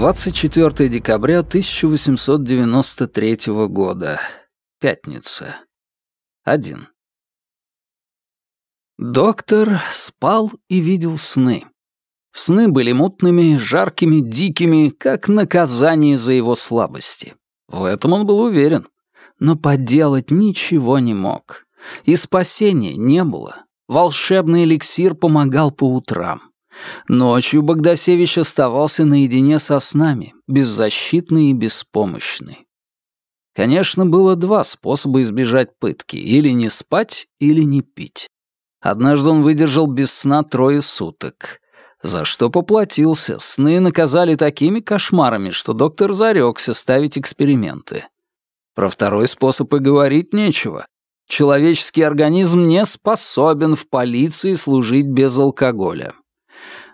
24 декабря 1893 года. Пятница. 1. Доктор спал и видел сны. Сны были мутными, жаркими, дикими, как наказание за его слабости. В этом он был уверен. Но поделать ничего не мог. И спасения не было. Волшебный эликсир помогал по утрам. Ночью Богдасевич оставался наедине со снами, беззащитный и беспомощный. Конечно, было два способа избежать пытки — или не спать, или не пить. Однажды он выдержал без сна трое суток. За что поплатился, сны наказали такими кошмарами, что доктор зарекся ставить эксперименты. Про второй способ и говорить нечего. Человеческий организм не способен в полиции служить без алкоголя.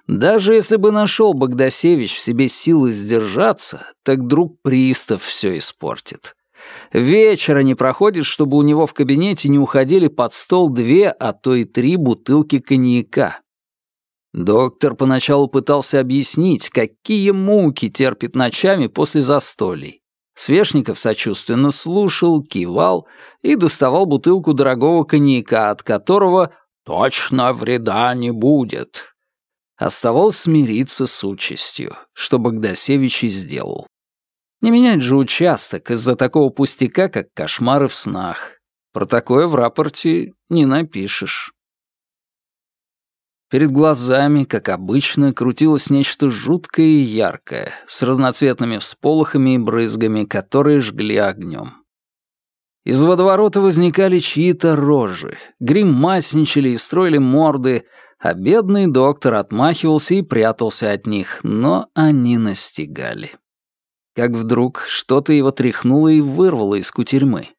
Даже если бы нашел Богдасевич в себе силы сдержаться, так друг пристав все испортит. Вечера не проходит, чтобы у него в кабинете не уходили под стол две, а то и три бутылки коньяка. Доктор поначалу пытался объяснить, какие муки терпит ночами после застолий. Свешников сочувственно слушал, кивал и доставал бутылку дорогого коньяка, от которого «точно вреда не будет». Оставалось смириться с участью, что Богдасевич и сделал. Не менять же участок из-за такого пустяка, как кошмары в снах. Про такое в рапорте не напишешь. Перед глазами, как обычно, крутилось нечто жуткое и яркое, с разноцветными всполохами и брызгами, которые жгли огнем. Из водоворота возникали чьи-то рожи, гримасничали и строили морды, а бедный доктор отмахивался и прятался от них, но они настигали. Как вдруг что-то его тряхнуло и вырвало из кутерьмы.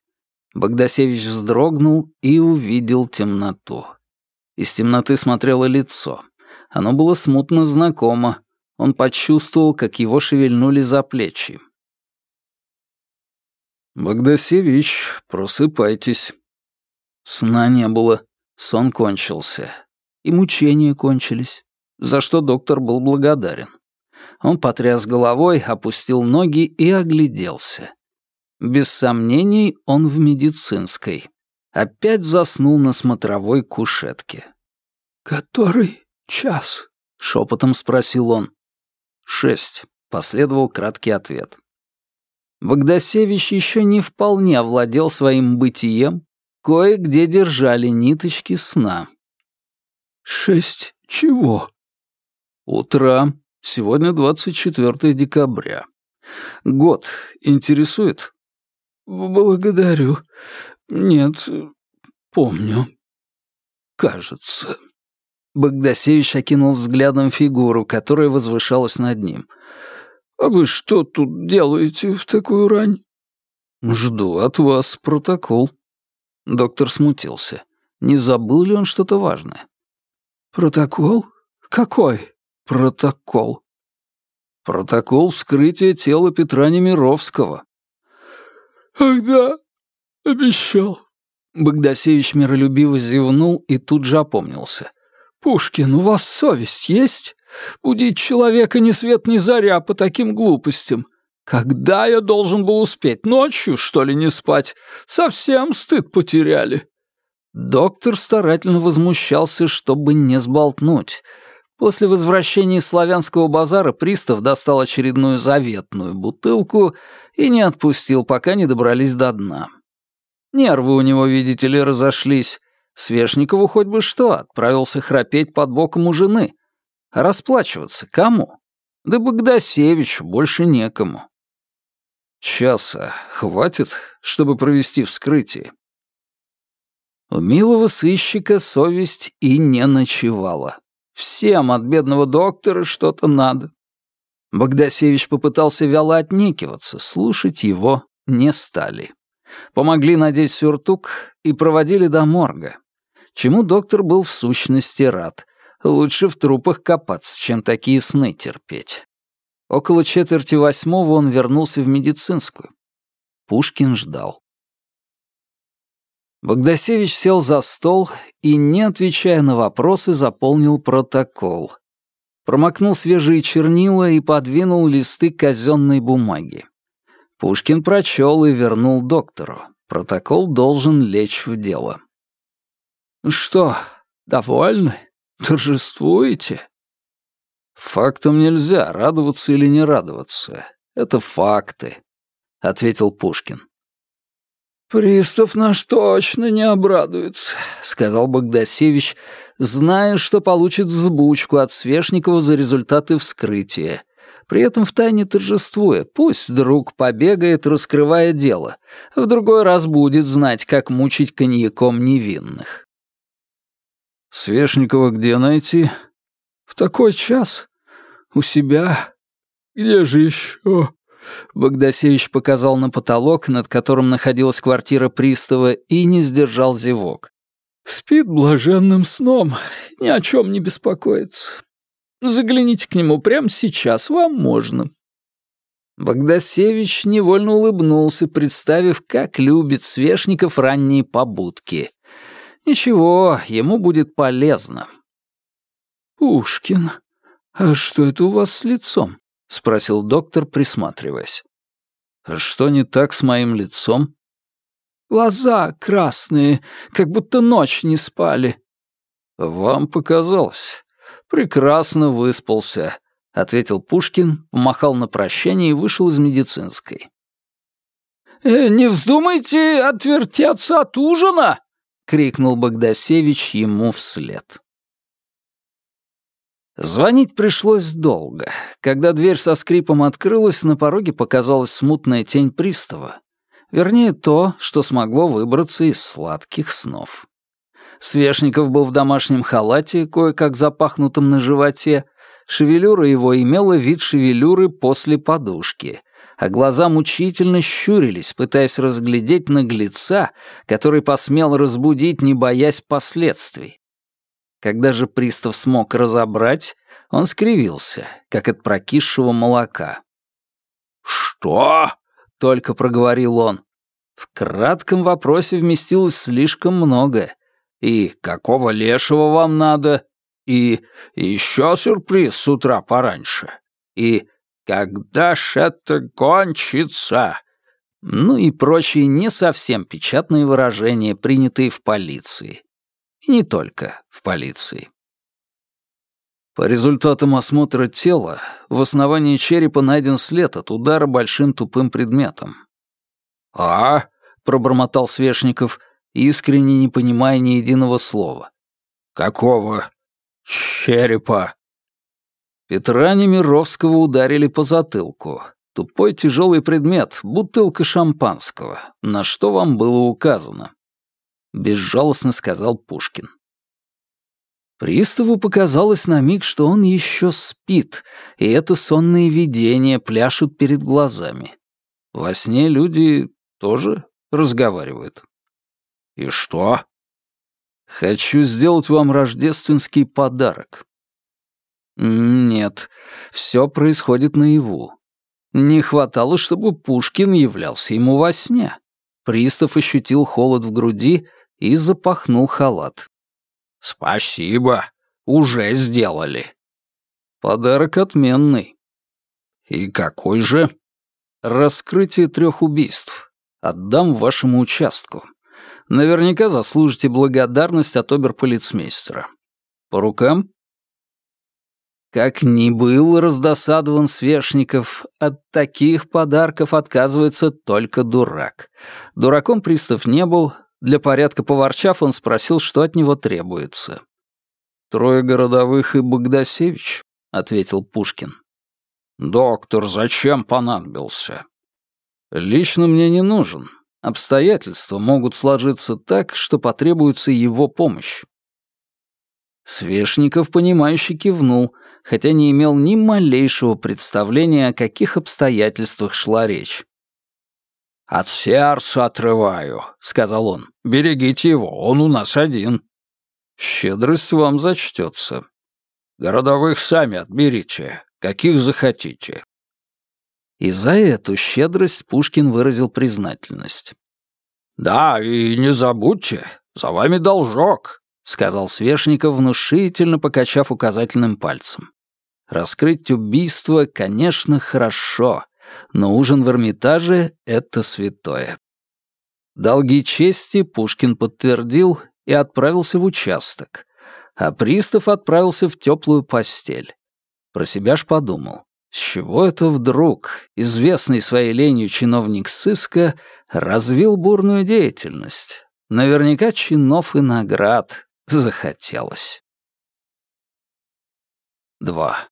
Богдасевич вздрогнул и увидел темноту. Из темноты смотрело лицо. Оно было смутно знакомо. Он почувствовал, как его шевельнули за плечи. «Богдасевич, просыпайтесь». Сна не было, сон кончился и мучения кончились, за что доктор был благодарен. Он потряс головой, опустил ноги и огляделся. Без сомнений, он в медицинской. Опять заснул на смотровой кушетке. «Который час?» — шепотом спросил он. «Шесть», — последовал краткий ответ. Богдасевич еще не вполне овладел своим бытием, кое-где держали ниточки сна. «Шесть чего?» «Утра. Сегодня 24 декабря. Год интересует?» «Благодарю. Нет, помню. Кажется». Богдасевич окинул взглядом фигуру, которая возвышалась над ним. «А вы что тут делаете в такую рань?» «Жду от вас протокол». Доктор смутился. Не забыл ли он что-то важное? «Протокол? Какой протокол?» «Протокол вскрытия тела Петра Немировского». «Ах да, обещал». Богдасевич миролюбиво зевнул и тут же опомнился. «Пушкин, у вас совесть есть? Будить человека ни свет ни заря по таким глупостям. Когда я должен был успеть? Ночью, что ли, не спать? Совсем стыд потеряли». Доктор старательно возмущался, чтобы не сболтнуть. После возвращения из славянского базара пристав достал очередную заветную бутылку и не отпустил, пока не добрались до дна. Нервы у него, видите ли, разошлись. Свешникову хоть бы что, отправился храпеть под боком у жены. Расплачиваться кому? Да Богдасевичу больше некому. Часа хватит, чтобы провести вскрытие? У милого сыщика совесть и не ночевала. Всем от бедного доктора что-то надо. Богдасевич попытался вяло отнекиваться, слушать его не стали. Помогли надеть сюртук и проводили до морга. Чему доктор был в сущности рад. Лучше в трупах копаться, чем такие сны терпеть. Около четверти восьмого он вернулся в медицинскую. Пушкин ждал. Богдасевич сел за стол и, не отвечая на вопросы, заполнил протокол. промокнул свежие чернила и подвинул листы казенной бумаги. Пушкин прочел и вернул доктору. Протокол должен лечь в дело. «Что, довольны? Торжествуете?» «Фактам нельзя, радоваться или не радоваться. Это факты», — ответил Пушкин. «Пристав наш точно не обрадуется», — сказал Богдасевич, зная, что получит взбучку от Свешникова за результаты вскрытия, при этом втайне торжествуя. Пусть друг побегает, раскрывая дело. В другой раз будет знать, как мучить коньяком невинных. «Свешникова где найти?» «В такой час. У себя. Где же еще?» Богдасевич показал на потолок, над которым находилась квартира пристава, и не сдержал зевок. «Спит блаженным сном, ни о чем не беспокоится. Загляните к нему прямо сейчас, вам можно». Богдасевич невольно улыбнулся, представив, как любит Свешников ранние побудки. Ничего, ему будет полезно. «Пушкин, а что это у вас с лицом?» — спросил доктор, присматриваясь. «Что не так с моим лицом?» «Глаза красные, как будто ночь не спали». «Вам показалось. Прекрасно выспался», — ответил Пушкин, помахал на прощание и вышел из медицинской. «Э, «Не вздумайте отвертеться от ужина!» — крикнул Богдасевич ему вслед. Звонить пришлось долго. Когда дверь со скрипом открылась, на пороге показалась смутная тень пристава. Вернее, то, что смогло выбраться из сладких снов. Свешников был в домашнем халате, кое-как запахнутом на животе. Шевелюра его имела вид шевелюры после подушки, а глаза мучительно щурились, пытаясь разглядеть наглеца, который посмел разбудить, не боясь последствий. Когда же пристав смог разобрать, он скривился, как от прокисшего молока. «Что?» — только проговорил он. В кратком вопросе вместилось слишком много. И какого лешего вам надо? И еще сюрприз с утра пораньше. И когда ж это кончится? Ну и прочие не совсем печатные выражения, принятые в полиции. И не только в полиции. По результатам осмотра тела в основании черепа найден след от удара большим тупым предметом. «А?» — пробормотал Свешников, искренне не понимая ни единого слова. «Какого черепа?» Петра Немировского ударили по затылку. Тупой тяжелый предмет, бутылка шампанского, на что вам было указано безжалостно сказал Пушкин. Приставу показалось на миг, что он еще спит, и это сонные видения пляшут перед глазами. Во сне люди тоже разговаривают. «И что?» «Хочу сделать вам рождественский подарок». «Нет, все происходит наяву. Не хватало, чтобы Пушкин являлся ему во сне». Пристав ощутил холод в груди и запахнул халат. «Спасибо, уже сделали». «Подарок отменный». «И какой же?» «Раскрытие трех убийств. Отдам вашему участку. Наверняка заслужите благодарность от оберполицмейстера. По рукам?» Как ни был раздосадован Свешников, от таких подарков отказывается только дурак. Дураком пристав не был, для порядка поворчав, он спросил, что от него требуется. «Трое городовых и Богдасевич», — ответил Пушкин. «Доктор, зачем понадобился?» «Лично мне не нужен. Обстоятельства могут сложиться так, что потребуется его помощь». Свешников, понимающе кивнул, хотя не имел ни малейшего представления, о каких обстоятельствах шла речь. «От сердца отрываю», — сказал он. «Берегите его, он у нас один». «Щедрость вам зачтется». «Городовых сами отберите, каких захотите». И за эту щедрость Пушкин выразил признательность. «Да, и не забудьте, за вами должок», — сказал Свешников, внушительно покачав указательным пальцем. Раскрыть убийство, конечно, хорошо, но ужин в Эрмитаже — это святое. Долги чести Пушкин подтвердил и отправился в участок, а пристав отправился в теплую постель. Про себя ж подумал, с чего это вдруг известный своей ленью чиновник сыска развил бурную деятельность? Наверняка чинов и наград захотелось. 2.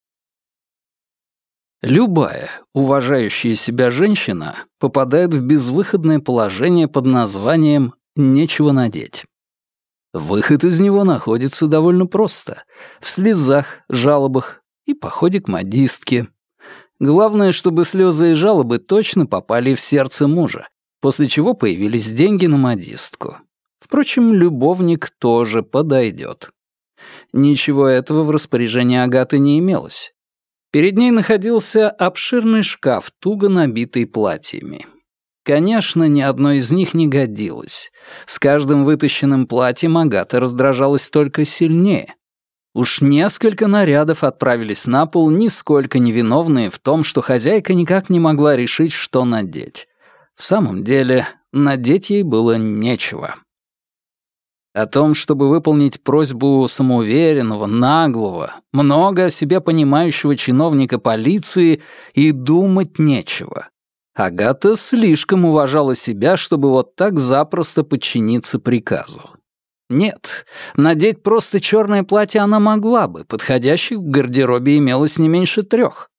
Любая уважающая себя женщина попадает в безвыходное положение под названием «нечего надеть». Выход из него находится довольно просто — в слезах, жалобах и походе к модистке. Главное, чтобы слезы и жалобы точно попали в сердце мужа, после чего появились деньги на модистку. Впрочем, любовник тоже подойдет. Ничего этого в распоряжении Агаты не имелось. Перед ней находился обширный шкаф, туго набитый платьями. Конечно, ни одно из них не годилось. С каждым вытащенным платьем Агата раздражалась только сильнее. Уж несколько нарядов отправились на пол, нисколько не виновные в том, что хозяйка никак не могла решить, что надеть. В самом деле, надеть ей было нечего. О том, чтобы выполнить просьбу самоуверенного, наглого, много о себе понимающего чиновника полиции и думать нечего. Агата слишком уважала себя, чтобы вот так запросто подчиниться приказу. Нет, надеть просто черное платье она могла бы, подходящих в гардеробе имелось не меньше трех.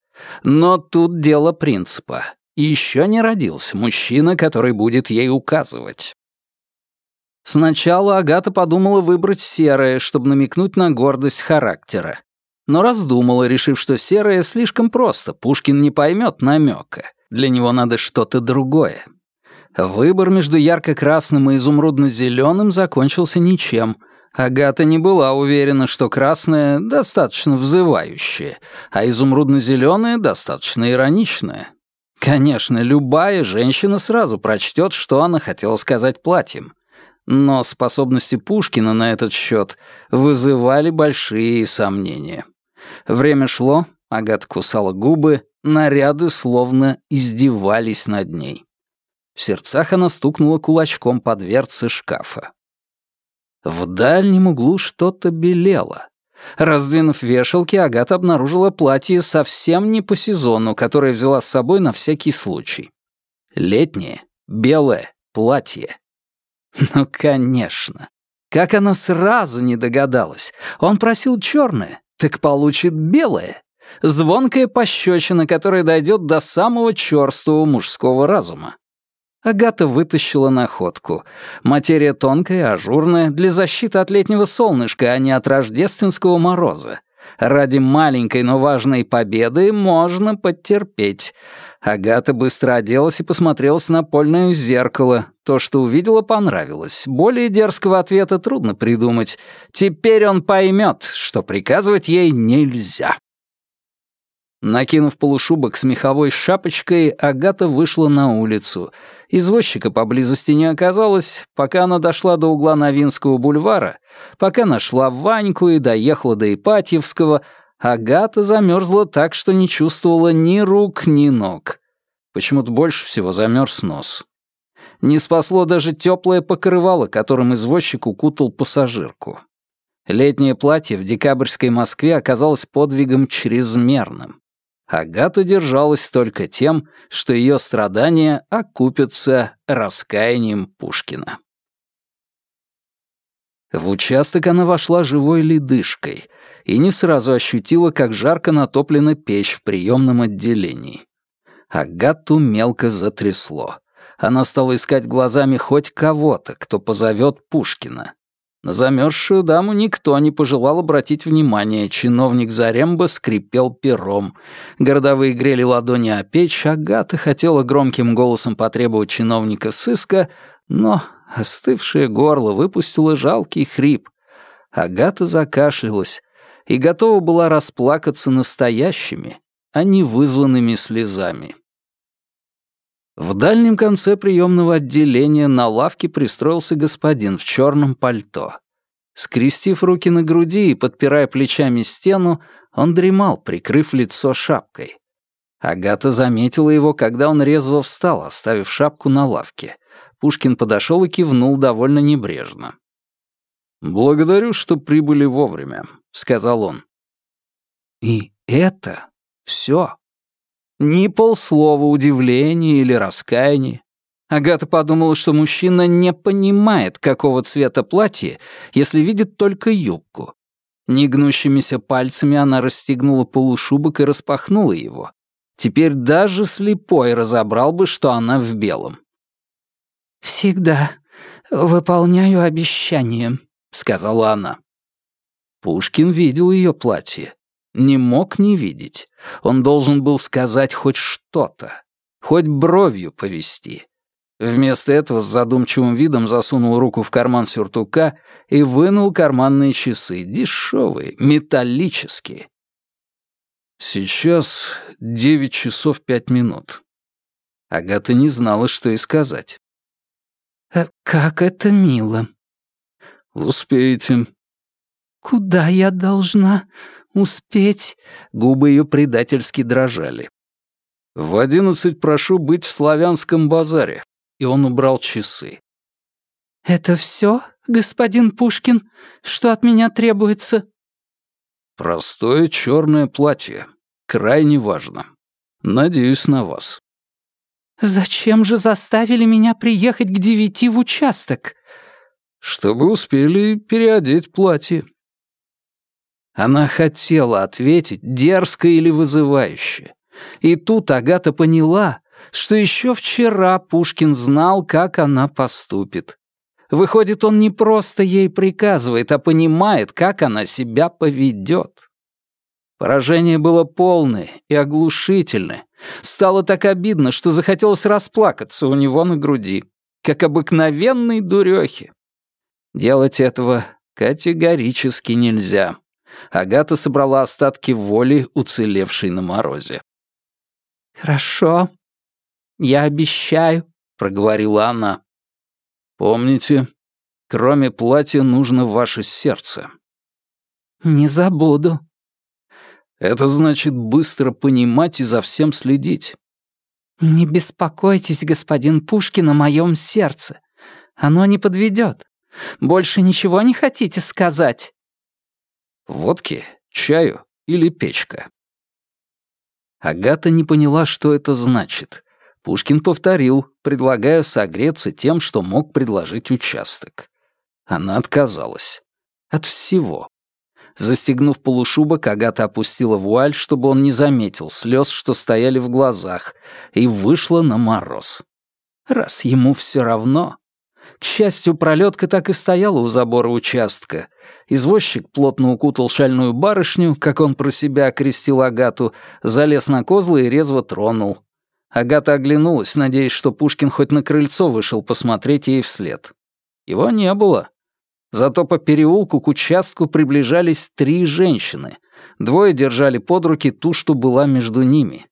Но тут дело принципа. Еще не родился мужчина, который будет ей указывать. Сначала Агата подумала выбрать серое, чтобы намекнуть на гордость характера. Но раздумала, решив, что серое слишком просто, Пушкин не поймет намека. Для него надо что-то другое. Выбор между ярко-красным и изумрудно-зеленым закончился ничем. Агата не была уверена, что красное достаточно взывающее, а изумрудно-зеленое достаточно ироничное. Конечно, любая женщина сразу прочтет, что она хотела сказать платьем. Но способности Пушкина на этот счет вызывали большие сомнения. Время шло, Агата кусала губы, наряды словно издевались над ней. В сердцах она стукнула кулачком по дверце шкафа. В дальнем углу что-то белело. Раздвинув вешалки, Агата обнаружила платье совсем не по сезону, которое взяла с собой на всякий случай. Летнее, белое платье. Ну, конечно. Как она сразу не догадалась. Он просил черное, так получит белое. Звонкая пощечина, которая дойдет до самого черствого мужского разума. Агата вытащила находку. Материя тонкая, ажурная, для защиты от летнего солнышка, а не от рождественского мороза. Ради маленькой, но важной победы можно потерпеть. Агата быстро оделась и посмотрела с напольное зеркало. То, что увидела, понравилось. Более дерзкого ответа трудно придумать. Теперь он поймет, что приказывать ей нельзя. Накинув полушубок с меховой шапочкой, Агата вышла на улицу. Извозчика поблизости не оказалось, пока она дошла до угла Новинского бульвара, пока нашла Ваньку и доехала до Ипатьевского, Агата замерзла так, что не чувствовала ни рук, ни ног. Почему-то больше всего замерз нос. Не спасло даже теплое покрывало, которым извозчик укутал пассажирку. Летнее платье в декабрьской Москве оказалось подвигом чрезмерным. Агата держалась только тем, что ее страдания окупятся раскаянием Пушкина. В участок она вошла живой ледышкой и не сразу ощутила, как жарко натоплена печь в приемном отделении. Агату мелко затрясло. Она стала искать глазами хоть кого-то, кто позовет Пушкина. На замерзшую даму никто не пожелал обратить внимание. Чиновник Заремба скрипел пером. Городовые грели ладони о печь. Агата хотела громким голосом потребовать чиновника сыска, но остывшее горло выпустило жалкий хрип. Агата закашлялась и готова была расплакаться настоящими, а не вызванными слезами. В дальнем конце приемного отделения на лавке пристроился господин в черном пальто. Скрестив руки на груди и подпирая плечами стену, Он дремал, прикрыв лицо шапкой. Агата заметила его, когда он резво встал, оставив шапку на лавке. Пушкин подошел и кивнул довольно небрежно. «Благодарю, что прибыли вовремя», — сказал он. И это все. Ни полслова удивления или раскаяния. Агата подумала, что мужчина не понимает, какого цвета платье, если видит только юбку. Негнущимися пальцами она расстегнула полушубок и распахнула его. Теперь даже слепой разобрал бы, что она в белом. «Всегда выполняю обещания», — сказала она. Пушкин видел ее платье. Не мог не видеть. Он должен был сказать хоть что-то, хоть бровью повести. Вместо этого с задумчивым видом засунул руку в карман сюртука и вынул карманные часы, дешевые, металлические. Сейчас девять часов пять минут. Агата не знала, что и сказать. «Э, «Как это мило!» «Успеете». «Куда я должна успеть?» Губы ее предательски дрожали. «В одиннадцать прошу быть в славянском базаре и он убрал часы. «Это все, господин Пушкин, что от меня требуется?» «Простое черное платье. Крайне важно. Надеюсь на вас». «Зачем же заставили меня приехать к девяти в участок?» «Чтобы успели переодеть платье». Она хотела ответить, дерзко или вызывающе. И тут Агата поняла, что еще вчера Пушкин знал, как она поступит. Выходит, он не просто ей приказывает, а понимает, как она себя поведет. Поражение было полное и оглушительное. Стало так обидно, что захотелось расплакаться у него на груди, как обыкновенной дурехи. Делать этого категорически нельзя. Агата собрала остатки воли, уцелевшей на морозе. «Хорошо», «Я обещаю», — проговорила она. «Помните, кроме платья нужно ваше сердце». «Не забуду». «Это значит быстро понимать и за всем следить». «Не беспокойтесь, господин Пушкин, о моем сердце. Оно не подведет. Больше ничего не хотите сказать?» «Водки, чаю или печка?» Агата не поняла, что это значит. Пушкин повторил, предлагая согреться тем, что мог предложить участок. Она отказалась. От всего. Застегнув полушубок, Агата опустила вуаль, чтобы он не заметил слез, что стояли в глазах, и вышла на мороз. Раз ему все равно. К счастью, пролетка так и стояла у забора участка. Извозчик плотно укутал шальную барышню, как он про себя окрестил Агату, залез на козлы и резво тронул. Агата оглянулась, надеясь, что Пушкин хоть на крыльцо вышел посмотреть ей вслед. Его не было. Зато по переулку к участку приближались три женщины. Двое держали под руки ту, что была между ними.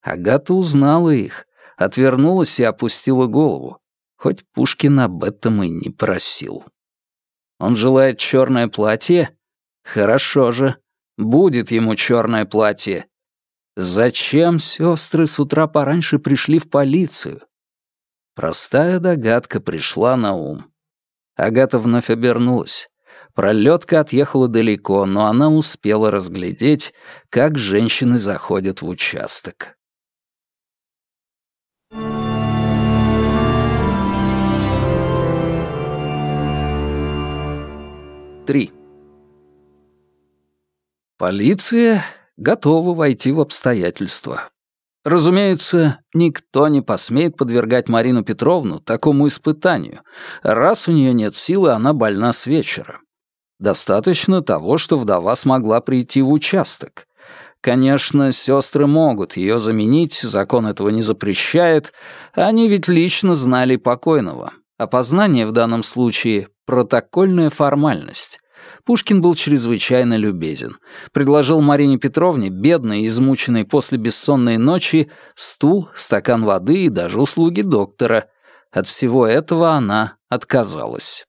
Агата узнала их, отвернулась и опустила голову, хоть Пушкин об этом и не просил. Он желает черное платье? Хорошо же. Будет ему черное платье. Зачем сестры с утра пораньше пришли в полицию? Простая догадка пришла на ум. Агата вновь обернулась. Пролетка отъехала далеко, но она успела разглядеть, как женщины заходят в участок. Три. Полиция готова войти в обстоятельства. Разумеется, никто не посмеет подвергать Марину Петровну такому испытанию, раз у нее нет силы, она больна с вечера. Достаточно того, что вдова смогла прийти в участок. Конечно, сестры могут ее заменить, закон этого не запрещает, они ведь лично знали покойного. Опознание в данном случае — протокольная формальность. Пушкин был чрезвычайно любезен. Предложил Марине Петровне, бедной и измученной после бессонной ночи, стул, стакан воды и даже услуги доктора. От всего этого она отказалась.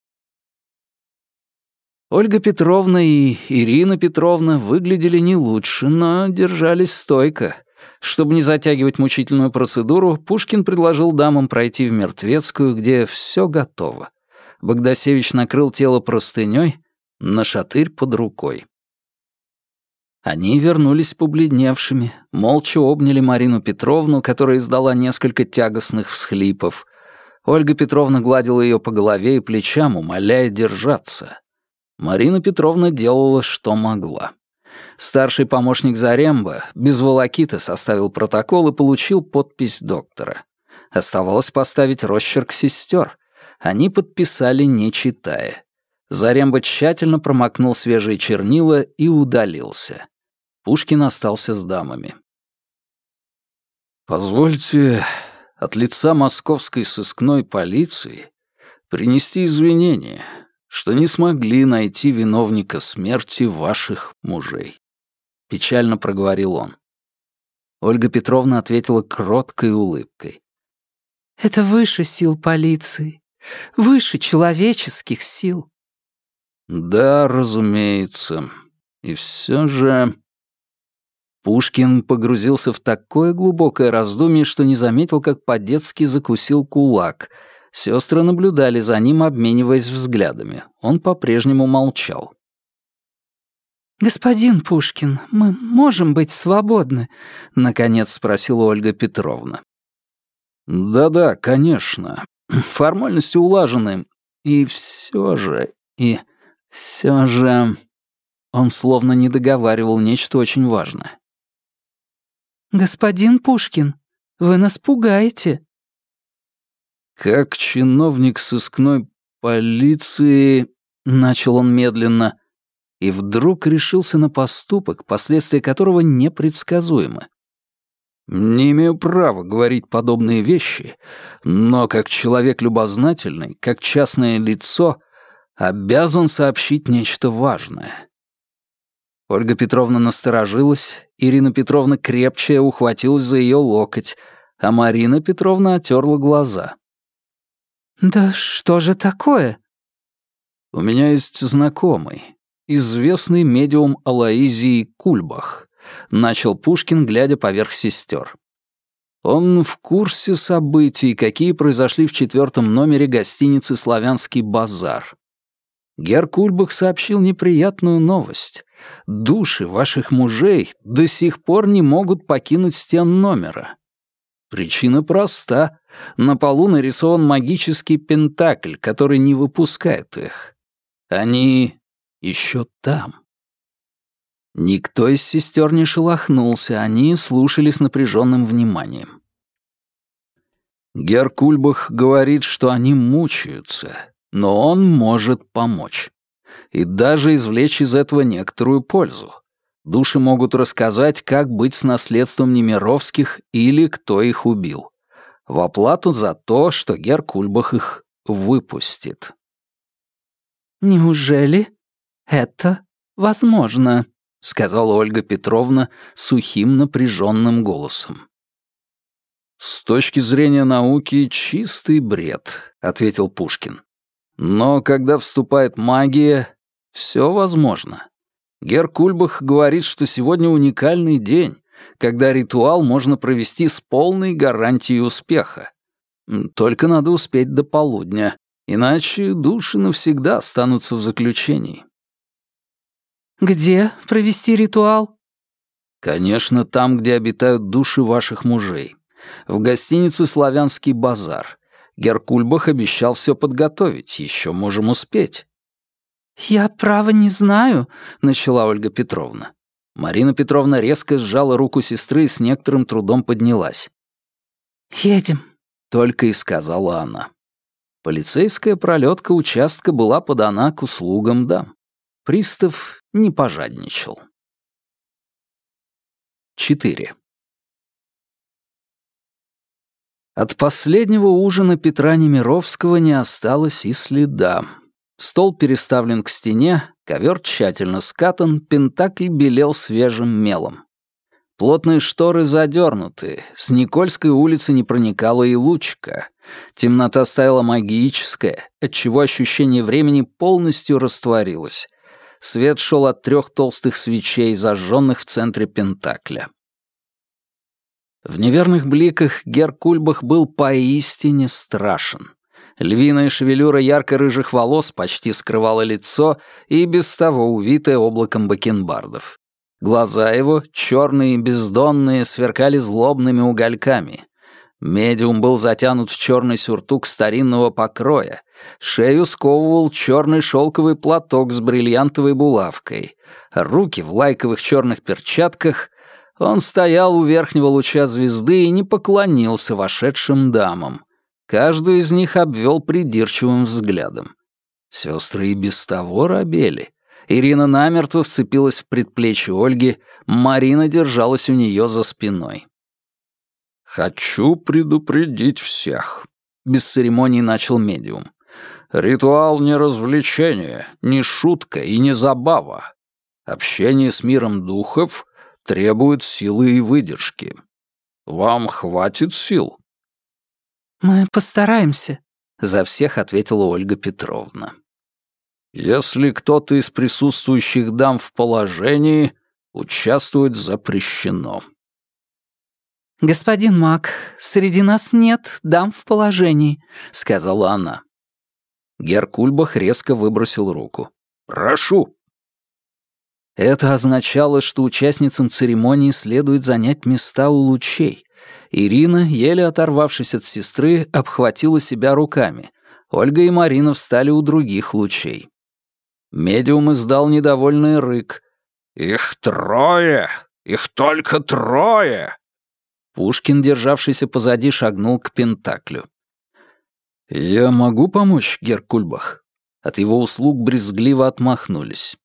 Ольга Петровна и Ирина Петровна выглядели не лучше, но держались стойко. Чтобы не затягивать мучительную процедуру, Пушкин предложил дамам пройти в Мертвецкую, где все готово. Богдасевич накрыл тело простыней, на шатырь под рукой. Они вернулись побледневшими, молча обняли Марину Петровну, которая издала несколько тягостных всхлипов. Ольга Петровна гладила ее по голове и плечам, умоляя держаться. Марина Петровна делала, что могла. Старший помощник Заремба без волокиты составил протокол и получил подпись доктора. Оставалось поставить росчерк сестер. Они подписали, не читая. Заремба тщательно промокнул свежие чернила и удалился. Пушкин остался с дамами. «Позвольте от лица московской сыскной полиции принести извинения, что не смогли найти виновника смерти ваших мужей», — печально проговорил он. Ольга Петровна ответила кроткой улыбкой. «Это выше сил полиции, выше человеческих сил». «Да, разумеется. И все же...» Пушкин погрузился в такое глубокое раздумье, что не заметил, как по-детски закусил кулак. Сестры наблюдали за ним, обмениваясь взглядами. Он по-прежнему молчал. «Господин Пушкин, мы можем быть свободны?» — наконец спросила Ольга Петровна. «Да-да, конечно. Формальности улажены. И все же... И все же...» Он словно не договаривал нечто очень важное. «Господин Пушкин, вы нас пугаете». «Как чиновник сыскной полиции...» — начал он медленно, и вдруг решился на поступок, последствия которого непредсказуемы. «Не имею права говорить подобные вещи, но как человек любознательный, как частное лицо, обязан сообщить нечто важное. Ольга Петровна насторожилась, Ирина Петровна крепче ухватилась за ее локоть, а Марина Петровна отерла глаза. «Да что же такое?» «У меня есть знакомый, известный медиум Алаизии Кульбах», — начал Пушкин, глядя поверх сестер. Он в курсе событий, какие произошли в четвертом номере гостиницы «Славянский базар». Гер Кульбах сообщил неприятную новость. Души ваших мужей до сих пор не могут покинуть стен номера. Причина проста. На полу нарисован магический пентакль, который не выпускает их. Они еще там. Никто из сестер не шелохнулся, они слушали с напряженным вниманием. Геркульбах говорит, что они мучаются, но он может помочь и даже извлечь из этого некоторую пользу. Души могут рассказать, как быть с наследством Немировских или кто их убил. В оплату за то, что Геркульбах их выпустит. «Неужели это возможно?» — сказала Ольга Петровна сухим напряженным голосом. «С точки зрения науки чистый бред», — ответил Пушкин. «Но когда вступает магия, все возможно. Геркульбах говорит, что сегодня уникальный день, когда ритуал можно провести с полной гарантией успеха. Только надо успеть до полудня, иначе души навсегда останутся в заключении. «Где провести ритуал?» «Конечно, там, где обитают души ваших мужей. В гостинице «Славянский базар». Геркульбах обещал все подготовить, еще можем успеть. «Я, право, не знаю», — начала Ольга Петровна. Марина Петровна резко сжала руку сестры и с некоторым трудом поднялась. «Едем», — только и сказала она. Полицейская пролетка участка была подана к услугам дам. Пристав не пожадничал. 4. От последнего ужина Петра Немировского не осталось и следа. Стол переставлен к стене, ковер тщательно скатан, пентакль белел свежим мелом. Плотные шторы задернуты, с Никольской улицы не проникала и лучка. Темнота стояла магическая, отчего ощущение времени полностью растворилось. Свет шел от трех толстых свечей, зажженных в центре Пентакля. В неверных бликах Геркульбах был поистине страшен. Львиная шевелюра ярко-рыжих волос почти скрывала лицо и без того увитое облаком бакенбардов. Глаза его, черные и бездонные, сверкали злобными угольками. Медиум был затянут в черный сюртук старинного покроя. Шею сковывал черный шелковый платок с бриллиантовой булавкой. Руки в лайковых черных перчатках он стоял у верхнего луча звезды и не поклонился вошедшим дамам. Каждую из них обвел придирчивым взглядом. Сестры и без того робели. Ирина намертво вцепилась в предплечье Ольги, Марина держалась у нее за спиной. «Хочу предупредить всех», — без церемоний начал медиум. «Ритуал не развлечение, не шутка и не забава. Общение с миром духов требует силы и выдержки. Вам хватит сил?» «Мы постараемся», — за всех ответила Ольга Петровна. «Если кто-то из присутствующих дам в положении, участвовать запрещено». «Господин Мак, среди нас нет дам в положении», — сказала она. Геркульбах резко выбросил руку. «Прошу». Это означало, что участницам церемонии следует занять места у лучей. Ирина, еле оторвавшись от сестры, обхватила себя руками. Ольга и Марина встали у других лучей. Медиум издал недовольный рык. «Их трое! Их только трое!» Пушкин, державшийся позади, шагнул к Пентаклю. «Я могу помочь, Геркульбах?» От его услуг брезгливо отмахнулись.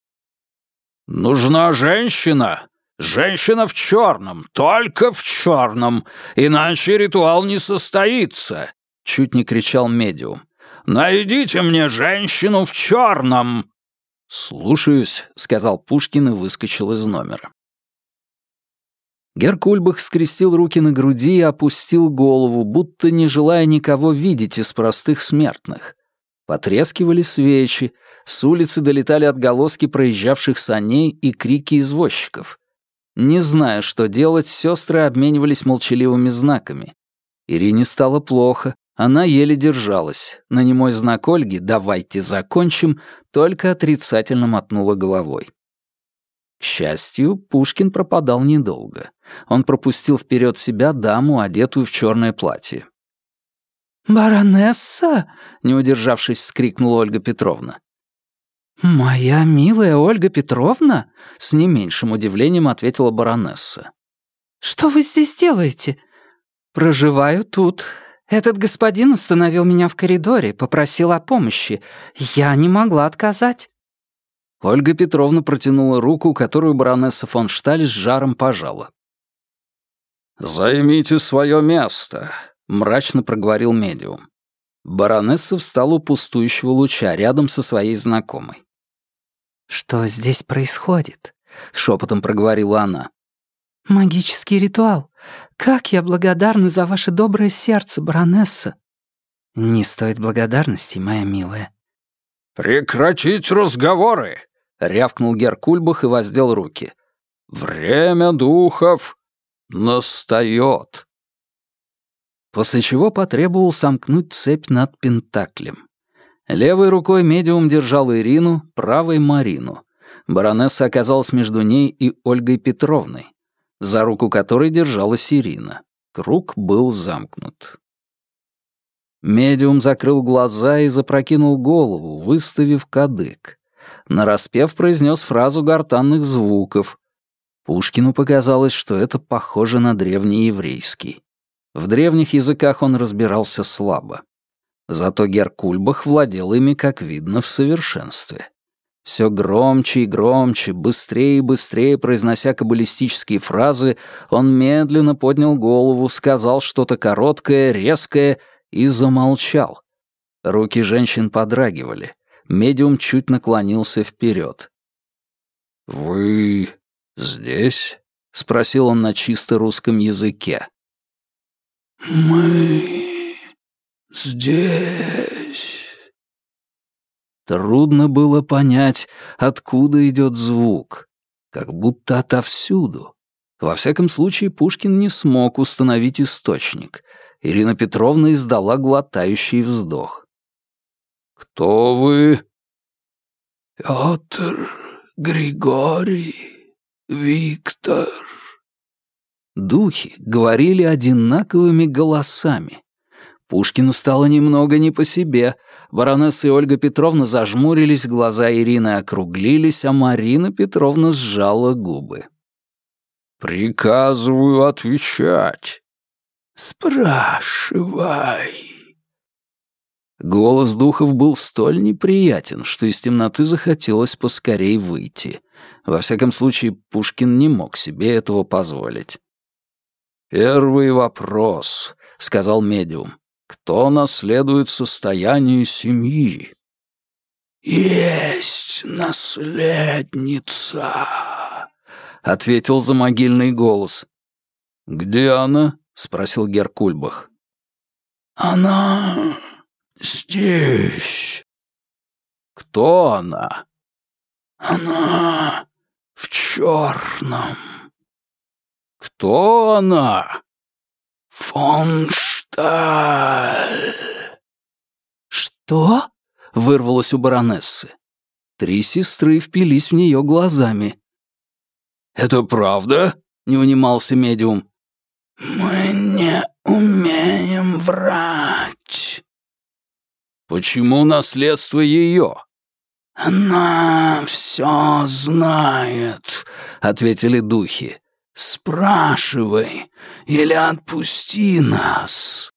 «Нужна женщина! Женщина в черном, только в черном, иначе ритуал не состоится!» Чуть не кричал медиум. «Найдите мне женщину в черном!» «Слушаюсь», — сказал Пушкин и выскочил из номера. Геркульбах скрестил руки на груди и опустил голову, будто не желая никого видеть из простых смертных. Потрескивали свечи, с улицы долетали отголоски проезжавших саней и крики извозчиков. Не зная, что делать, сестры обменивались молчаливыми знаками. Ирине стало плохо, она еле держалась. На немой знак Ольги «давайте закончим» только отрицательно мотнула головой. К счастью, Пушкин пропадал недолго. Он пропустил вперед себя даму, одетую в черное платье. «Баронесса!» — не удержавшись, скрикнула Ольга Петровна. «Моя милая Ольга Петровна?» — с не меньшим удивлением ответила баронесса. «Что вы здесь делаете?» «Проживаю тут. Этот господин остановил меня в коридоре, попросил о помощи. Я не могла отказать». Ольга Петровна протянула руку, которую баронесса фон Шталь с жаром пожала. «Займите свое место», — мрачно проговорил медиум. Баронесса встала у пустующего луча рядом со своей знакомой. «Что здесь происходит?» — шепотом проговорила она. «Магический ритуал. Как я благодарна за ваше доброе сердце, баронесса!» «Не стоит благодарности, моя милая». «Прекратить разговоры!» — рявкнул Геркульбах и воздел руки. «Время духов настает!» После чего потребовал сомкнуть цепь над Пентаклем. Левой рукой медиум держал Ирину, правой — Марину. Баронесса оказалась между ней и Ольгой Петровной, за руку которой держалась Ирина. Круг был замкнут. Медиум закрыл глаза и запрокинул голову, выставив кадык. Нараспев произнес фразу гортанных звуков. Пушкину показалось, что это похоже на древнееврейский. В древних языках он разбирался слабо. Зато Геркульбах владел ими, как видно, в совершенстве. Все громче и громче, быстрее и быстрее произнося каббалистические фразы, он медленно поднял голову, сказал что-то короткое, резкое и замолчал. Руки женщин подрагивали. Медиум чуть наклонился вперед. «Вы здесь?» — спросил он на чисто русском языке. «Мы здесь...» Трудно было понять, откуда идет звук. Как будто отовсюду. Во всяком случае, Пушкин не смог установить источник. Ирина Петровна издала глотающий вздох. «Кто вы?» «Петр Григорий Виктор». Духи говорили одинаковыми голосами. Пушкину стало немного не по себе. Баронесса и Ольга Петровна зажмурились, глаза Ирины округлились, а Марина Петровна сжала губы. «Приказываю отвечать». «Спрашивай». Голос духов был столь неприятен, что из темноты захотелось поскорей выйти. Во всяком случае, Пушкин не мог себе этого позволить. «Первый вопрос», — сказал медиум. «Кто наследует состояние семьи?» «Есть наследница», — ответил замогильный голос. «Где она?» — спросил Геркульбах. «Она здесь». «Кто она?» «Она в черном». «Кто она?» «Фон Шталь». «Что?» — вырвалось у баронессы. Три сестры впились в нее глазами. «Это правда?» — не унимался медиум. «Мы не умеем врать». «Почему наследство ее?» «Она все знает», — ответили духи. «Спрашивай или отпусти нас».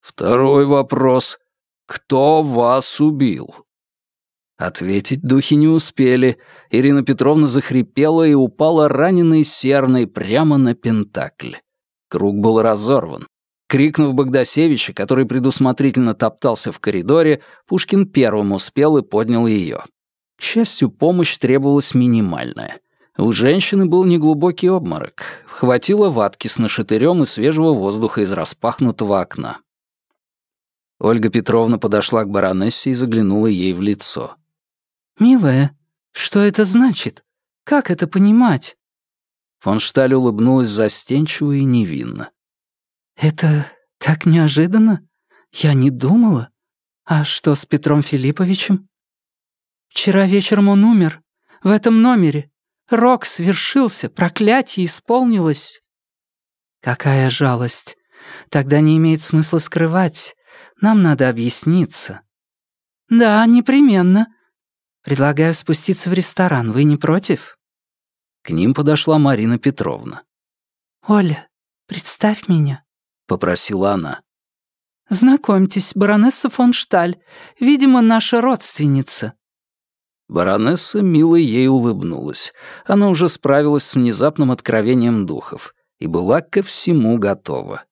Второй вопрос. Кто вас убил? Ответить духи не успели. Ирина Петровна захрипела и упала раненой серной прямо на пентакль. Круг был разорван. Крикнув Богдасевича, который предусмотрительно топтался в коридоре, Пушкин первым успел и поднял ее. К счастью, помощь требовалась минимальная. У женщины был неглубокий обморок. Хватило ватки с нашатырем и свежего воздуха из распахнутого окна. Ольга Петровна подошла к баронессе и заглянула ей в лицо. «Милая, что это значит? Как это понимать?» Фон Шталь улыбнулась застенчиво и невинно. «Это так неожиданно? Я не думала. А что с Петром Филипповичем?» «Вчера вечером он умер. В этом номере. Рок свершился, проклятие исполнилось. Какая жалость. Тогда не имеет смысла скрывать. Нам надо объясниться. Да, непременно. Предлагаю спуститься в ресторан. Вы не против? К ним подошла Марина Петровна. «Оля, представь меня», — попросила она. «Знакомьтесь, баронесса фон Шталь, видимо, наша родственница». Баронесса мило ей улыбнулась. Она уже справилась с внезапным откровением духов и была ко всему готова.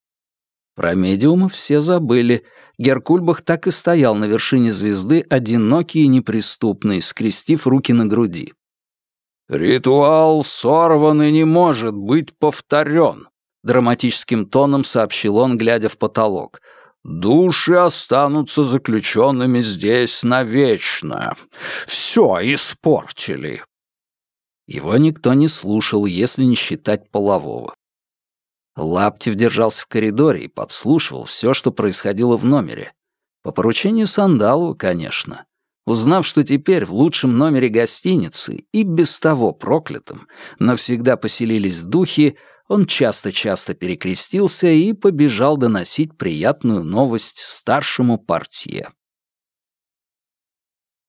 Про медиума все забыли. Геркульбах так и стоял на вершине звезды, одинокий и неприступный, скрестив руки на груди. «Ритуал сорван и не может быть повторен», — драматическим тоном сообщил он, глядя в потолок. Души останутся заключенными здесь навечно. Все испортили. Его никто не слушал, если не считать полового. Лаптев держался в коридоре и подслушивал все, что происходило в номере. По поручению Сандалова, конечно. Узнав, что теперь в лучшем номере гостиницы и без того проклятым навсегда поселились духи, он часто-часто перекрестился и побежал доносить приятную новость старшему портье.